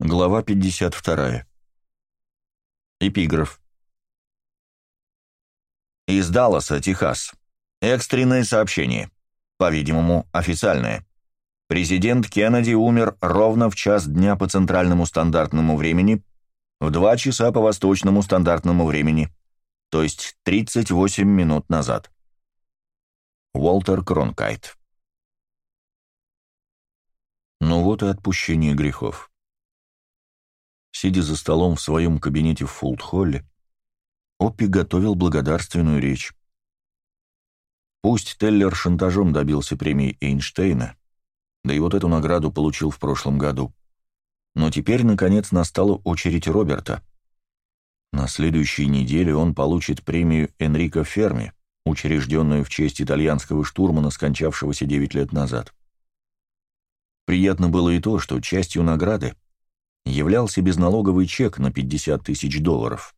Глава 52. Эпиграф. Из Далласа, Техас. Экстренное сообщение. По-видимому, официальное. Президент Кеннеди умер ровно в час дня по центральному стандартному времени, в два часа по восточному стандартному времени, то есть 38 минут назад. Уолтер Кронкайт. Ну вот и отпущение грехов. Сидя за столом в своем кабинете в Фулт-Холле, Оппи готовил благодарственную речь. Пусть Теллер шантажом добился премии Эйнштейна, да и вот эту награду получил в прошлом году. Но теперь, наконец, настала очередь Роберта. На следующей неделе он получит премию Энрико Ферми, учрежденную в честь итальянского штурмана, скончавшегося 9 лет назад. Приятно было и то, что частью награды являлся безналоговый чек на 50 тысяч долларов.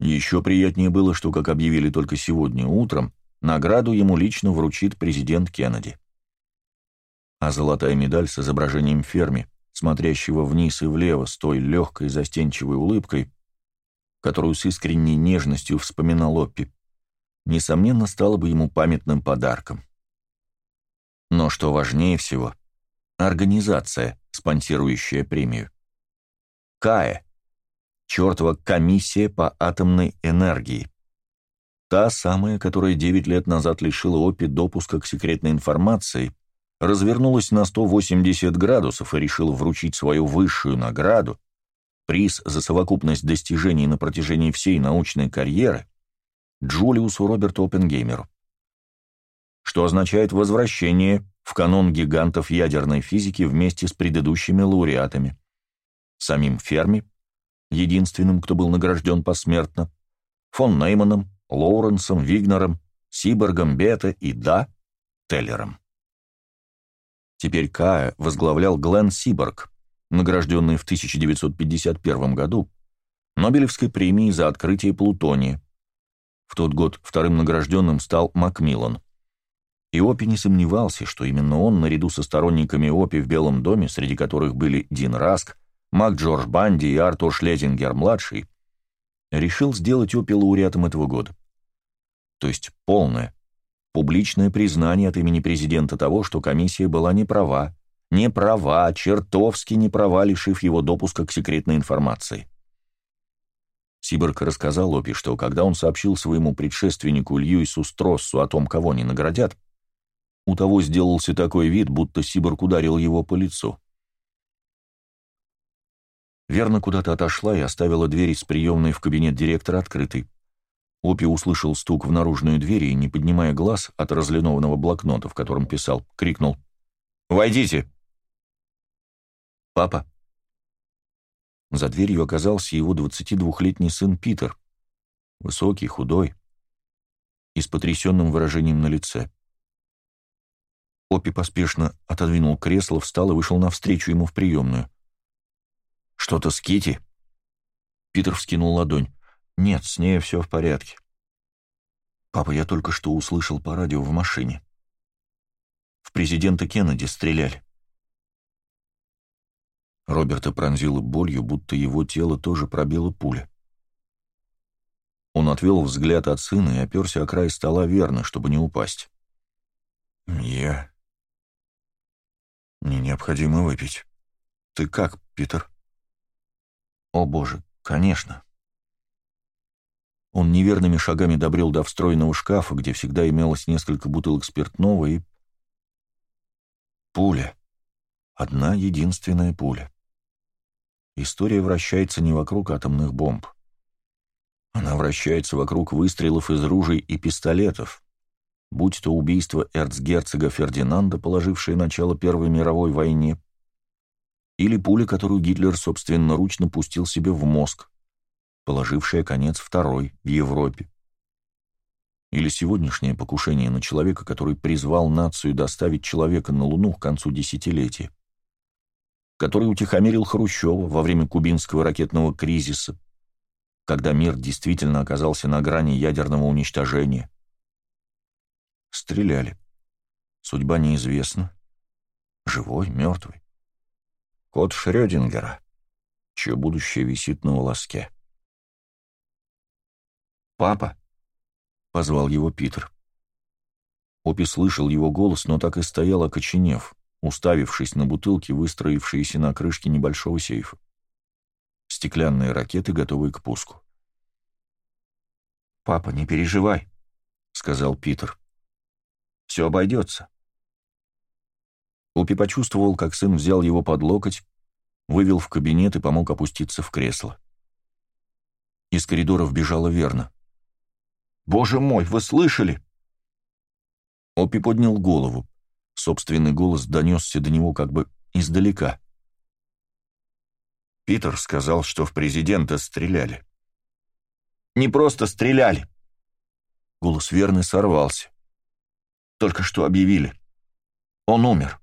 Еще приятнее было, что, как объявили только сегодня утром, награду ему лично вручит президент Кеннеди. А золотая медаль с изображением Ферми, смотрящего вниз и влево с той легкой застенчивой улыбкой, которую с искренней нежностью вспоминал Оппи, несомненно, стала бы ему памятным подарком. Но что важнее всего — организация, спонсирующая премию. КАЭ – чертова комиссия по атомной энергии. Та самая, которая 9 лет назад лишила ОПИ допуска к секретной информации, развернулась на 180 градусов и решила вручить свою высшую награду, приз за совокупность достижений на протяжении всей научной карьеры, Джулиусу Роберту Оппенгеймеру. Что означает возвращение в канон гигантов ядерной физики вместе с предыдущими лауреатами. Самим Ферми, единственным, кто был награжден посмертно, фон Нейманом, Лоуренсом, Вигнером, Сиборгом, Бета и, да, Теллером. Теперь Кая возглавлял Глен Сиборг, награжденный в 1951 году Нобелевской премией за открытие плутония. В тот год вторым награжденным стал Макмиллан. И Опи не сомневался, что именно он, наряду со сторонниками Опи в Белом доме, среди которых были Дин Раск, Мак Джордж Банди и Артур Шлезингер-младший, решил сделать Опи лауреатом этого года. То есть полное, публичное признание от имени президента того, что комиссия была не права, не права, чертовски не права, лишив его допуска к секретной информации. Сиборг рассказал Опи, что когда он сообщил своему предшественнику Льюису Строссу о том, кого они наградят, у того сделался такой вид, будто Сиборг ударил его по лицу. Верно куда-то отошла и оставила дверь из приемной в кабинет директора открытой. Опи услышал стук в наружную дверь и, не поднимая глаз от разлинованного блокнота, в котором писал, крикнул «Войдите!» «Папа!» За дверью оказался его 22-летний сын Питер, высокий, худой и с потрясенным выражением на лице. Оппи поспешно отодвинул кресло, встал и вышел навстречу ему в приемную. «Что-то с Кити? Питер вскинул ладонь. «Нет, с ней все в порядке». «Папа, я только что услышал по радио в машине. В президента Кеннеди стреляли». Роберта пронзила болью, будто его тело тоже пробило пуля. Он отвел взгляд от сына и оперся о край стола верно, чтобы не упасть. «Я мне необходимо выпить. Ты как, Питер? О, боже, конечно. Он неверными шагами добрел до встроенного шкафа, где всегда имелось несколько бутылок спиртного, и... Пуля. Одна единственная пуля. История вращается не вокруг атомных бомб. Она вращается вокруг выстрелов из ружей и пистолетов, будь то убийство эрцгерцога Фердинанда, положившее начало Первой мировой войне, или пуля, которую Гитлер собственноручно пустил себе в мозг, положившая конец Второй в Европе. Или сегодняшнее покушение на человека, который призвал нацию доставить человека на Луну к концу десятилетия, который утихомирил Хрущева во время кубинского ракетного кризиса, когда мир действительно оказался на грани ядерного уничтожения, Стреляли. Судьба неизвестна. Живой, мертвый. Кот Шрёдингера, чье будущее висит на волоске. «Папа!» — позвал его Питер. Опи слышал его голос, но так и стоял, окоченев, уставившись на бутылки, выстроившиеся на крышке небольшого сейфа. Стеклянные ракеты, готовые к пуску. «Папа, не переживай», — сказал Питер. «Все обойдется». Опи почувствовал, как сын взял его под локоть, вывел в кабинет и помог опуститься в кресло. Из коридора вбежала Верна. «Боже мой, вы слышали?» Опи поднял голову. Собственный голос донесся до него как бы издалека. Питер сказал, что в президента стреляли. «Не просто стреляли!» Голос Верны сорвался. «Только что объявили. Он умер».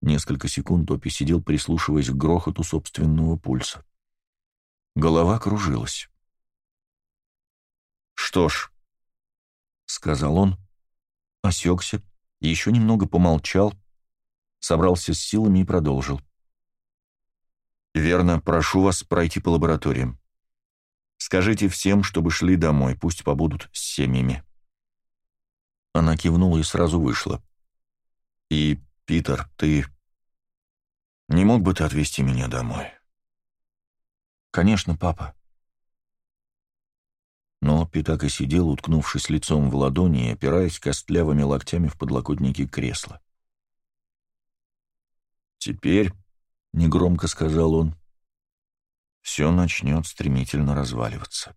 Несколько секунд Опи сидел, прислушиваясь к грохоту собственного пульса. Голова кружилась. «Что ж», — сказал он, осекся, еще немного помолчал, собрался с силами и продолжил. «Верно, прошу вас пройти по лабораториям. Скажите всем, чтобы шли домой, пусть побудут с семьями». Она кивнула и сразу вышла. «И, Питер, ты... Не мог бы ты отвезти меня домой?» «Конечно, папа», но Оппи так и сидел, уткнувшись лицом в ладони и опираясь костлявыми локтями в подлокотники кресла. «Теперь», — негромко сказал он, — «все начнет стремительно разваливаться».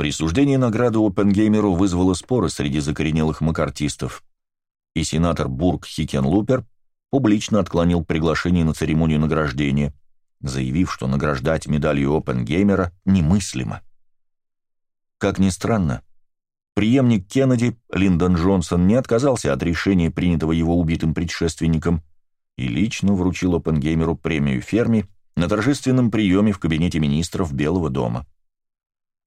Присуждение награды Оппенгеймеру вызвало споры среди закоренелых макартистов, и сенатор Бург Хикенлупер публично отклонил приглашение на церемонию награждения, заявив, что награждать медалью Опенгеймера немыслимо. Как ни странно, преемник Кеннеди, Линдон Джонсон, не отказался от решения, принятого его убитым предшественником, и лично вручил Опенгеймеру премию Ферми на торжественном приеме в кабинете министров Белого дома.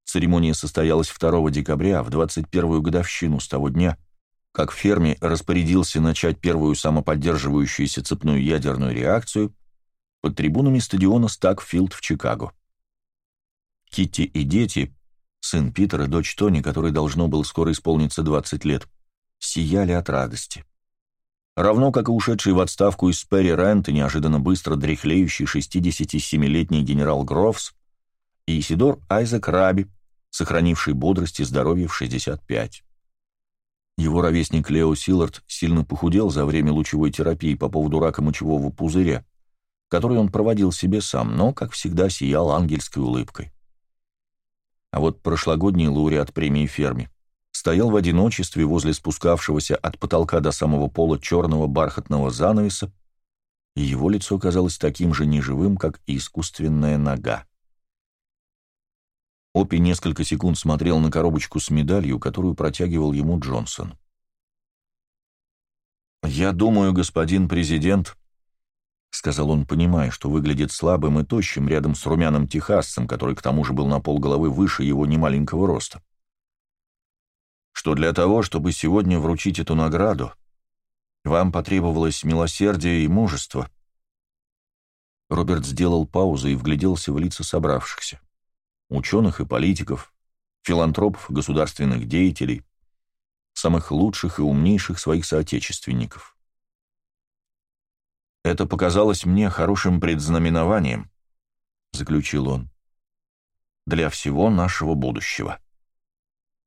Церемония состоялась 2 декабря, в 21-ю годовщину с того дня, как Ферми распорядился начать первую самоподдерживающуюся цепную ядерную реакцию под трибунами стадиона Стагфилд в Чикаго. Китти и дети, сын Питера дочь Тони, который должно было скоро исполниться 20 лет, сияли от радости. Равно как и ушедший в отставку из Перри Рент и неожиданно быстро дряхлеющий 67-летний генерал Грофс и Исидор Айзек Раби, сохранивший бодрость и здоровье в 65. Его ровесник Лео Силлард сильно похудел за время лучевой терапии по поводу рака мочевого пузыря, который он проводил себе сам, но, как всегда, сиял ангельской улыбкой. А вот прошлогодний лауреат премии Ферми стоял в одиночестве возле спускавшегося от потолка до самого пола черного бархатного занавеса, и его лицо казалось таким же неживым, как и искусственная нога. Опи несколько секунд смотрел на коробочку с медалью, которую протягивал ему Джонсон. «Я думаю, господин президент», — сказал он, понимая, что выглядит слабым и тощим рядом с румяным техасцем, который к тому же был на полголовы выше его немаленького роста. «Что для того, чтобы сегодня вручить эту награду, вам потребовалось милосердие и мужество». Роберт сделал паузу и вгляделся в лица собравшихся. Ученых и политиков, филантропов государственных деятелей, самых лучших и умнейших своих соотечественников. «Это показалось мне хорошим предзнаменованием», — заключил он, — «для всего нашего будущего».